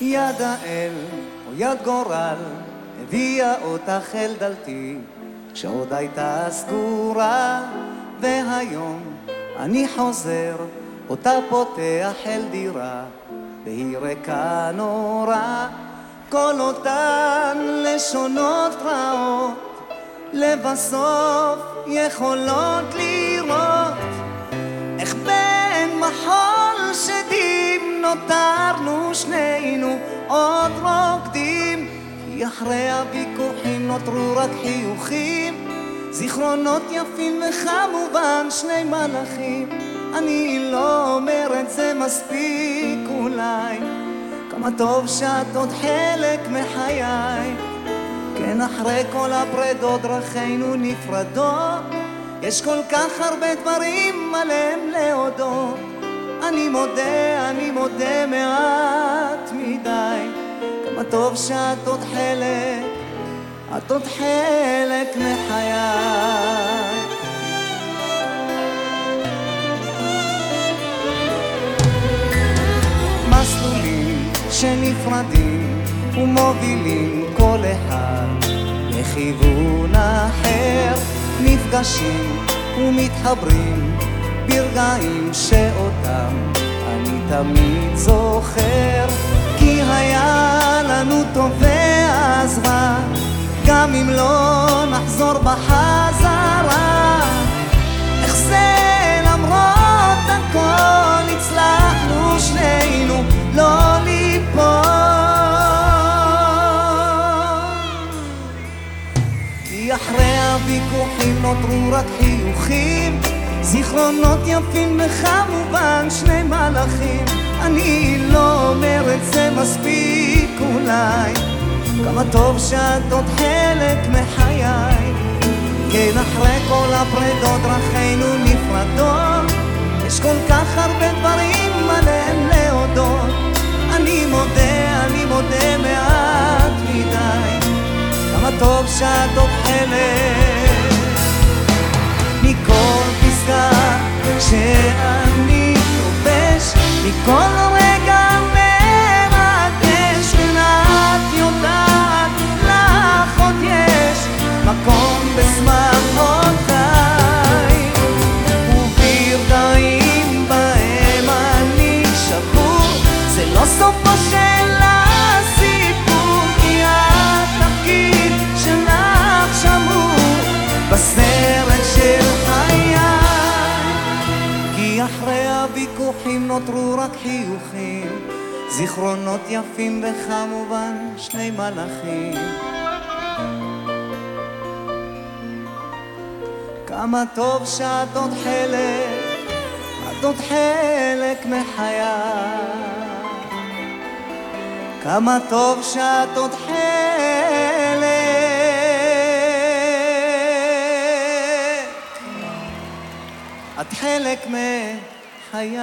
יד האל או יד גורל הביאה אותך אל דלתי. כשעוד הייתה סגורה והיום אני חוזר אותה פותח אל דירה והיא ריקה נורא. כל אותן לשונות רעות לבסוף יכולות לראות נותרנו שנינו עוד רוקדים כי אחרי הוויכוחים נותרו רק חיוכים. זיכרונות יפים וכמובן שני מלאכים. אני לא אומר את זה מספיק אולי. כמה טוב שאת עוד חלק מחיי. כן אחרי כל הפרדות דרכינו נפרדות. יש כל כך הרבה דברים עליהם להודות אני מודה, אני מודה מעט מדי. כמה טוב שאת עוד חלק, את עוד חלק מחיי. מסלולים שנפרדים ומובילים כל אחד לכיוון אחר. נפגשים ומתחברים ברגעים שאותם אני תמיד זוכר כי היה לנו טוב ואז רע גם אם לא נחזור בחזרה. איך זה למרות הכל הצלחנו שנינו לא ליפול? כי אחרי הוויכוחים נותרו רק חיוכים זיכרונות יפים וכמובן שני מלאכים. אני לא אומר את זה מספיק אולי. כמה טוב שאת עוד חלק מחיי. כן אחרי כל הפרדות דרכינו נפרדות. יש כל כך הרבה דברים עליהם להודות. אני מודה, אני מודה מעט מדי. כמה טוב שאת עוד חלק שאני כובש מכל רגע מרגש ואת יודעת לך עוד יש מקום בשמחותיי וברגעים בהם אני שבור זה לא סופו הוויכוחים נותרו רק חיוכים. זיכרונות יפים וכמובן שני מלאכים. כמה טוב שאת עוד חלק, את עוד חלק מחיי כמה טוב שאת עוד חלק, את חלק מחיי